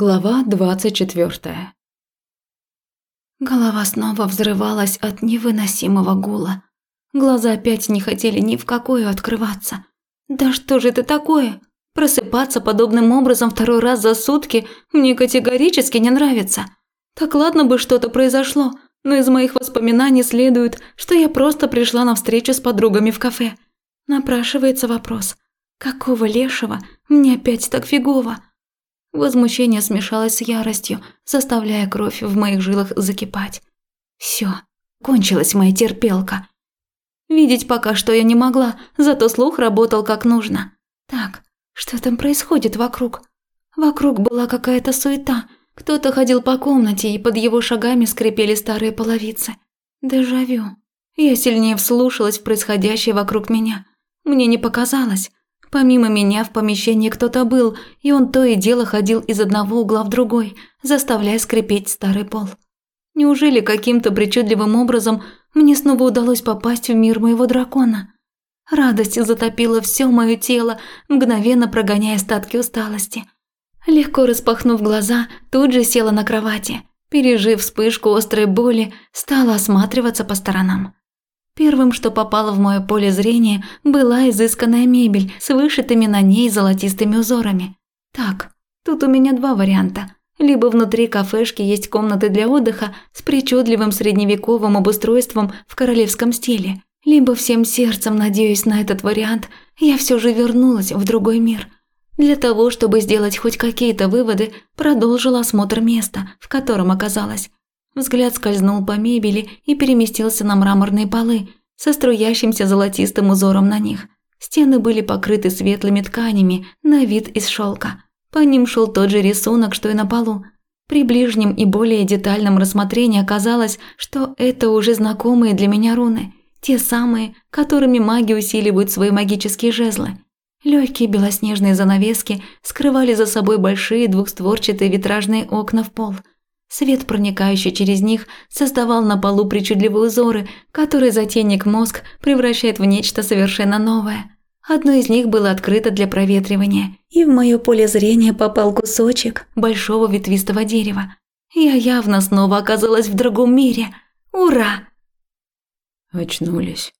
Глава двадцать четвертая. Голова снова взрывалась от невыносимого гула. Глаза опять не хотели ни в какую открываться. Да что же это такое? Просыпаться подобным образом второй раз за сутки мне категорически не нравится. Так ладно бы что-то произошло, но из моих воспоминаний следует, что я просто пришла на встречу с подругами в кафе. Напрашивается вопрос. Какого лешего мне опять так фигово? Возмущение смешалось с яростью, заставляя кровь в моих жилах закипать. Все, кончилась моя терпелка. Видеть пока что я не могла, зато слух работал как нужно. Так, что там происходит вокруг? Вокруг была какая-то суета. Кто-то ходил по комнате, и под его шагами скрипели старые половицы. Дежавю. Я сильнее вслушалась в происходящее вокруг меня. Мне не показалось. Помимо меня в помещении кто-то был, и он то и дело ходил из одного угла в другой, заставляя скрипеть старый пол. Неужели каким-то причудливым образом мне снова удалось попасть в мир моего дракона? Радость затопила все мое тело, мгновенно прогоняя остатки усталости. Легко распахнув глаза, тут же села на кровати. Пережив вспышку острой боли, стала осматриваться по сторонам. Первым, что попало в мое поле зрения, была изысканная мебель с вышитыми на ней золотистыми узорами. Так, тут у меня два варианта. Либо внутри кафешки есть комнаты для отдыха с причудливым средневековым обустройством в королевском стиле, либо всем сердцем надеюсь на этот вариант, я все же вернулась в другой мир. Для того, чтобы сделать хоть какие-то выводы, продолжила осмотр места, в котором оказалась. Взгляд скользнул по мебели и переместился на мраморные полы со струящимся золотистым узором на них. Стены были покрыты светлыми тканями на вид из шелка. По ним шел тот же рисунок, что и на полу. При ближнем и более детальном рассмотрении оказалось, что это уже знакомые для меня руны. Те самые, которыми маги усиливают свои магические жезлы. Легкие белоснежные занавески скрывали за собой большие двухстворчатые витражные окна в пол – Свет, проникающий через них, создавал на полу причудливые узоры, которые затейник мозг превращает в нечто совершенно новое. Одно из них было открыто для проветривания, и в мое поле зрения попал кусочек большого ветвистого дерева. Я явно снова оказалась в другом мире. Ура! Очнулись.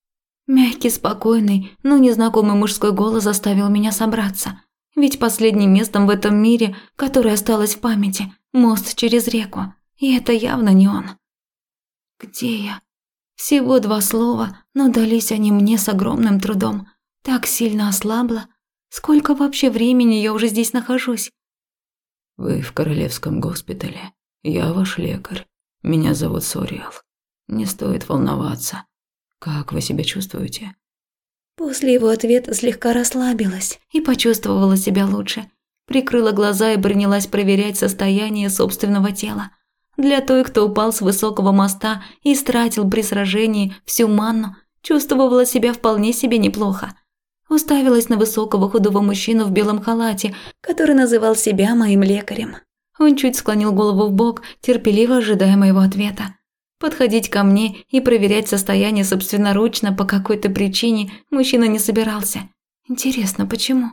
Мягкий, спокойный, но незнакомый мужской голос заставил меня собраться. Ведь последним местом в этом мире, которое осталось в памяти, мост через реку, и это явно не он. Где я? Всего два слова, но дались они мне с огромным трудом. Так сильно ослабла. Сколько вообще времени я уже здесь нахожусь? Вы в королевском госпитале. Я ваш лекарь. Меня зовут Сориал. Не стоит волноваться. Как вы себя чувствуете? После его ответа слегка расслабилась и почувствовала себя лучше. Прикрыла глаза и принялась проверять состояние собственного тела. Для той, кто упал с высокого моста и стратил при сражении всю манну, чувствовала себя вполне себе неплохо. Уставилась на высокого худого мужчину в белом халате, который называл себя моим лекарем. Он чуть склонил голову в бок, терпеливо ожидая моего ответа. Подходить ко мне и проверять состояние собственноручно по какой-то причине мужчина не собирался. Интересно, почему?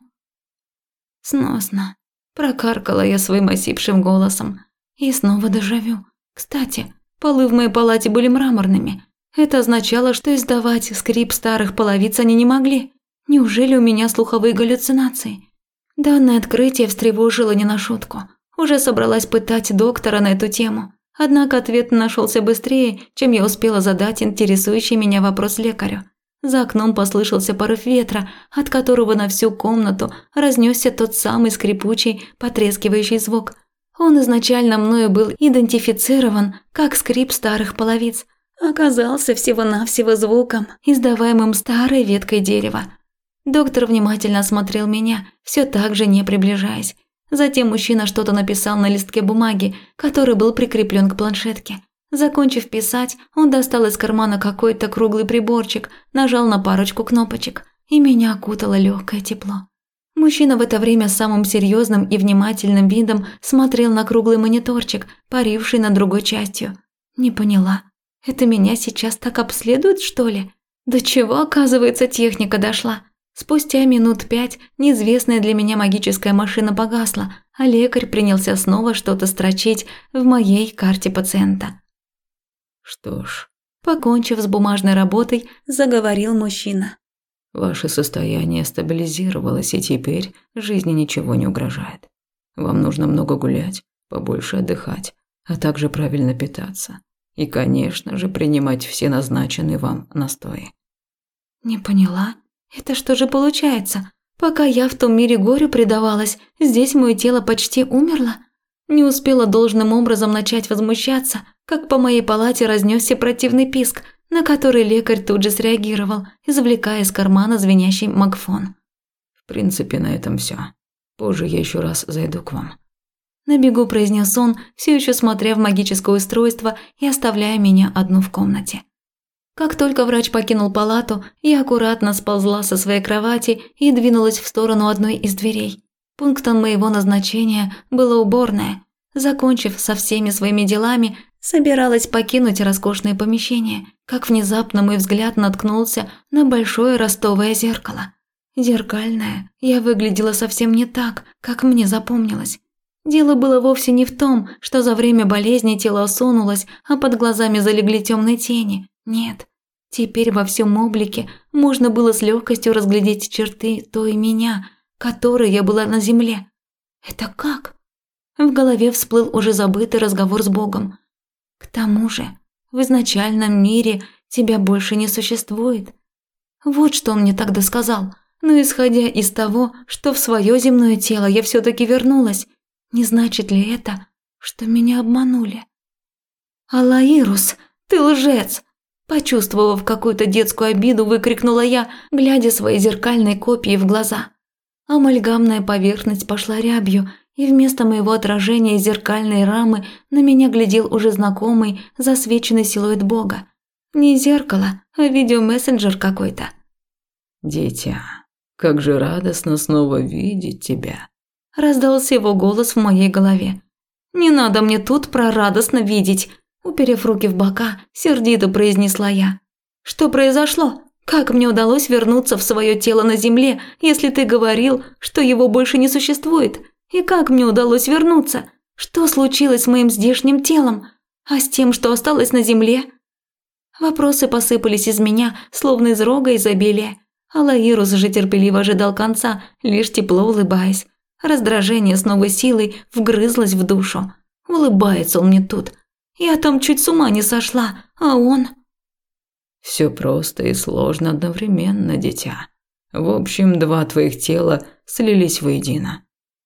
Сносно. Прокаркала я своим осипшим голосом. И снова дежавю. Кстати, полы в моей палате были мраморными. Это означало, что издавать скрип старых половиц они не могли. Неужели у меня слуховые галлюцинации? Данное открытие встревожило не на шутку. Уже собралась пытать доктора на эту тему. Однако ответ нашелся быстрее, чем я успела задать интересующий меня вопрос лекарю. За окном послышался порыв ветра, от которого на всю комнату разнесся тот самый скрипучий, потрескивающий звук. Он изначально мною был идентифицирован как скрип старых половиц, оказался всего-навсего звуком, издаваемым старой веткой дерева. Доктор внимательно осмотрел меня, все так же не приближаясь. Затем мужчина что-то написал на листке бумаги, который был прикреплен к планшетке. Закончив писать, он достал из кармана какой-то круглый приборчик, нажал на парочку кнопочек, и меня окутало легкое тепло. Мужчина в это время самым серьезным и внимательным видом смотрел на круглый мониторчик, паривший над другой частью. Не поняла. Это меня сейчас так обследуют, что ли? До чего, оказывается, техника дошла? Спустя минут пять неизвестная для меня магическая машина погасла, а лекарь принялся снова что-то строчить в моей карте пациента. Что ж, Покончив с бумажной работой, заговорил мужчина. ваше состояние стабилизировалось, и теперь жизни ничего не угрожает. Вам нужно много гулять, побольше отдыхать, а также правильно питаться. И, конечно же, принимать все назначенные вам настои. Не поняла. Это что же получается? Пока я в том мире горю предавалась, здесь мое тело почти умерло. Не успела должным образом начать возмущаться, как по моей палате разнесся противный писк, на который лекарь тут же среагировал, извлекая из кармана звенящий магфон. В принципе, на этом все. Позже я еще раз зайду к вам. На бегу произнес он, все еще смотря в магическое устройство и оставляя меня одну в комнате. Как только врач покинул палату, я аккуратно сползла со своей кровати и двинулась в сторону одной из дверей. Пунктом моего назначения была уборная. Закончив со всеми своими делами, собиралась покинуть роскошное помещение, как внезапно мой взгляд наткнулся на большое ростовое зеркало. Зеркальное, я выглядела совсем не так, как мне запомнилось. Дело было вовсе не в том, что за время болезни тело осунулось, а под глазами залегли темные тени. Нет. Теперь во всем облике можно было с легкостью разглядеть черты той меня, которой я была на земле. Это как? В голове всплыл уже забытый разговор с Богом. К тому же, в изначальном мире тебя больше не существует. Вот что он мне тогда сказал. Но исходя из того, что в свое земное тело я все-таки вернулась, не значит ли это, что меня обманули? «Алаирус, ты лжец!» Почувствовав какую-то детскую обиду, выкрикнула я, глядя своей зеркальной копии в глаза. Амальгамная поверхность пошла рябью, и вместо моего отражения зеркальной рамы на меня глядел уже знакомый засвеченный силуэт Бога. Не зеркало, а видеомессенджер какой-то. Дитя, как же радостно снова видеть тебя. Раздался его голос в моей голове. «Не надо мне тут про радостно видеть», уперев руки в бока, сердито произнесла я. «Что произошло? Как мне удалось вернуться в свое тело на земле, если ты говорил, что его больше не существует? И как мне удалось вернуться? Что случилось с моим здешним телом? А с тем, что осталось на земле?» Вопросы посыпались из меня, словно из рога изобилия. Алаирус же терпеливо ожидал конца, лишь тепло улыбаясь. Раздражение с новой силой вгрызлось в душу. Улыбается он мне тут. Я там чуть с ума не сошла, а он... Все просто и сложно одновременно, дитя. В общем, два твоих тела слились воедино.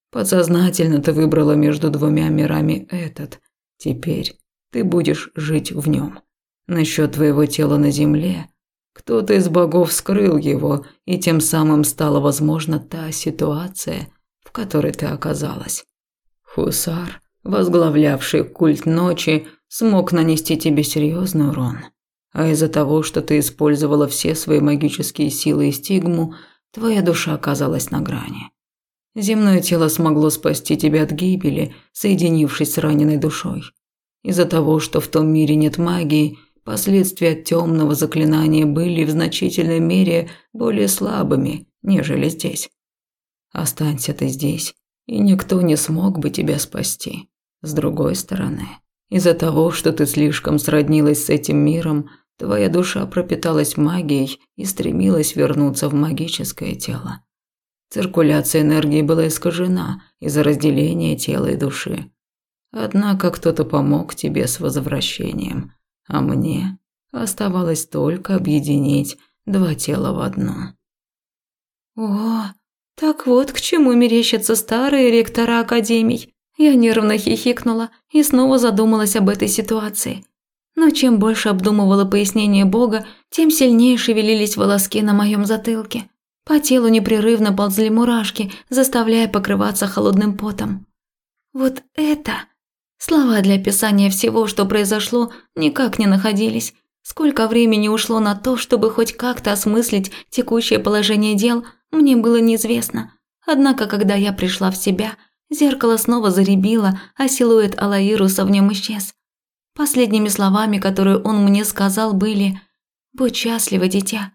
Подсознательно ты выбрала между двумя мирами этот. Теперь ты будешь жить в нем. Насчет твоего тела на земле, кто-то из богов скрыл его, и тем самым стала возможна та ситуация, в которой ты оказалась. Хусар, возглавлявший культ ночи, смог нанести тебе серьезный урон. А из-за того, что ты использовала все свои магические силы и стигму, твоя душа оказалась на грани. Земное тело смогло спасти тебя от гибели, соединившись с раненой душой. Из-за того, что в том мире нет магии, последствия темного заклинания были в значительной мере более слабыми, нежели здесь. Останься ты здесь, и никто не смог бы тебя спасти. С другой стороны, из-за того, что ты слишком сроднилась с этим миром, твоя душа пропиталась магией и стремилась вернуться в магическое тело. Циркуляция энергии была искажена из-за разделения тела и души. Однако кто-то помог тебе с возвращением, а мне оставалось только объединить два тела в одно. О, так вот к чему мерещатся старые ректора академий. Я нервно хихикнула и снова задумалась об этой ситуации. Но чем больше обдумывала пояснение Бога, тем сильнее шевелились волоски на моем затылке. По телу непрерывно ползли мурашки, заставляя покрываться холодным потом. Вот это... Слова для описания всего, что произошло, никак не находились. Сколько времени ушло на то, чтобы хоть как-то осмыслить текущее положение дел, мне было неизвестно. Однако, когда я пришла в себя – Зеркало снова заребило, а силуэт Алаируса в нем исчез. Последними словами, которые он мне сказал, были «Будь счастлива, дитя».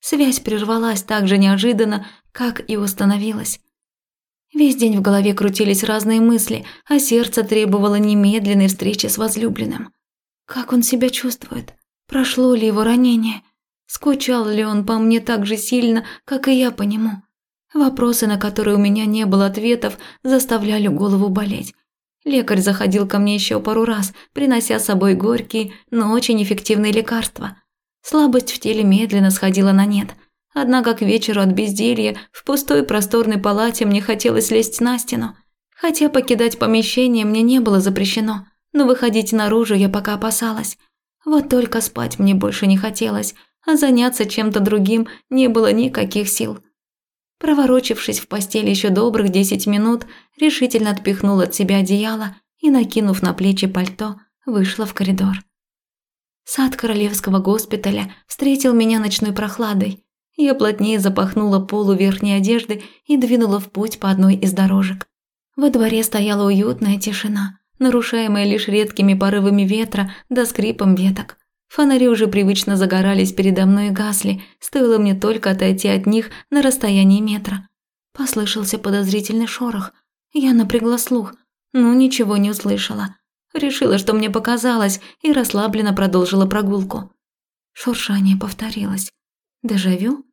Связь прервалась так же неожиданно, как и установилась. Весь день в голове крутились разные мысли, а сердце требовало немедленной встречи с возлюбленным. Как он себя чувствует? Прошло ли его ранение? Скучал ли он по мне так же сильно, как и я по нему? Вопросы, на которые у меня не было ответов, заставляли голову болеть. Лекарь заходил ко мне еще пару раз, принося с собой горькие, но очень эффективные лекарства. Слабость в теле медленно сходила на нет. Однако к вечеру от безделья в пустой просторной палате мне хотелось лезть на стену. Хотя покидать помещение мне не было запрещено, но выходить наружу я пока опасалась. Вот только спать мне больше не хотелось, а заняться чем-то другим не было никаких сил. Проворочившись в постели еще добрых десять минут, решительно отпихнула от себя одеяло и, накинув на плечи пальто, вышла в коридор. Сад королевского госпиталя встретил меня ночной прохладой. Я плотнее запахнула полу верхней одежды и двинула в путь по одной из дорожек. Во дворе стояла уютная тишина, нарушаемая лишь редкими порывами ветра да скрипом веток. Фонари уже привычно загорались передо мной и гасли, стоило мне только отойти от них на расстоянии метра. Послышался подозрительный шорох. Я напрягла слух, но ничего не услышала. Решила, что мне показалось, и расслабленно продолжила прогулку. Шуршание повторилось. Дежавю?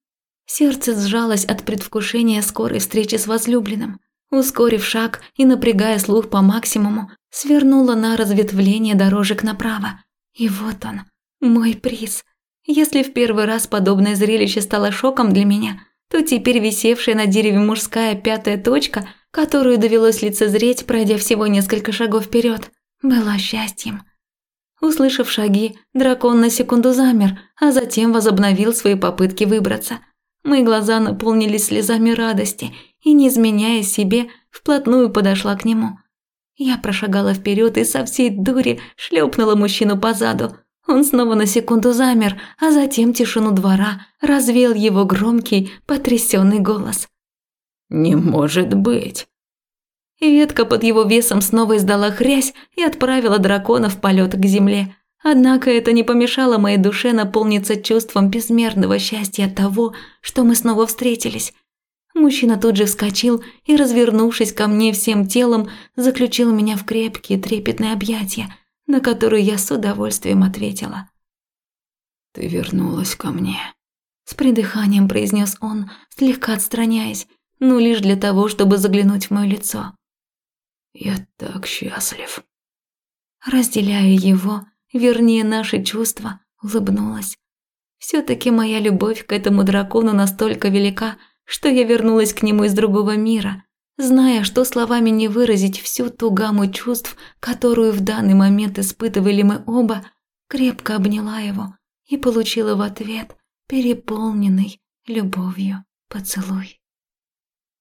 Сердце сжалось от предвкушения скорой встречи с возлюбленным. Ускорив шаг и напрягая слух по максимуму, свернула на разветвление дорожек направо. И вот он, мой приз. Если в первый раз подобное зрелище стало шоком для меня, то теперь висевшая на дереве мужская пятая точка, которую довелось лицезреть, пройдя всего несколько шагов вперед, была счастьем. Услышав шаги, дракон на секунду замер, а затем возобновил свои попытки выбраться. Мои глаза наполнились слезами радости, и, не изменяя себе, вплотную подошла к нему. Я прошагала вперед и со всей дури шлепнула мужчину по заду – он снова на секунду замер, а затем тишину двора развеял его громкий, потрясенный голос. «Не может быть!» Ветка под его весом снова издала хрясь и отправила дракона в полет к земле. Однако это не помешало моей душе наполниться чувством безмерного счастья от того, что мы снова встретились. Мужчина тут же вскочил и, развернувшись ко мне всем телом, заключил меня в крепкие трепетные объятия – на которую я с удовольствием ответила. «Ты вернулась ко мне», – с придыханием произнес он, слегка отстраняясь, но лишь для того, чтобы заглянуть в мое лицо. «Я так счастлив». Разделяя его, вернее наши чувства, улыбнулась. Все-таки моя любовь к этому дракону настолько велика, что я вернулась к нему из другого мира, зная, что словами не выразить всю ту гамму чувств, которую в данный момент испытывали мы оба, крепко обняла его и получила в ответ переполненный любовью поцелуй.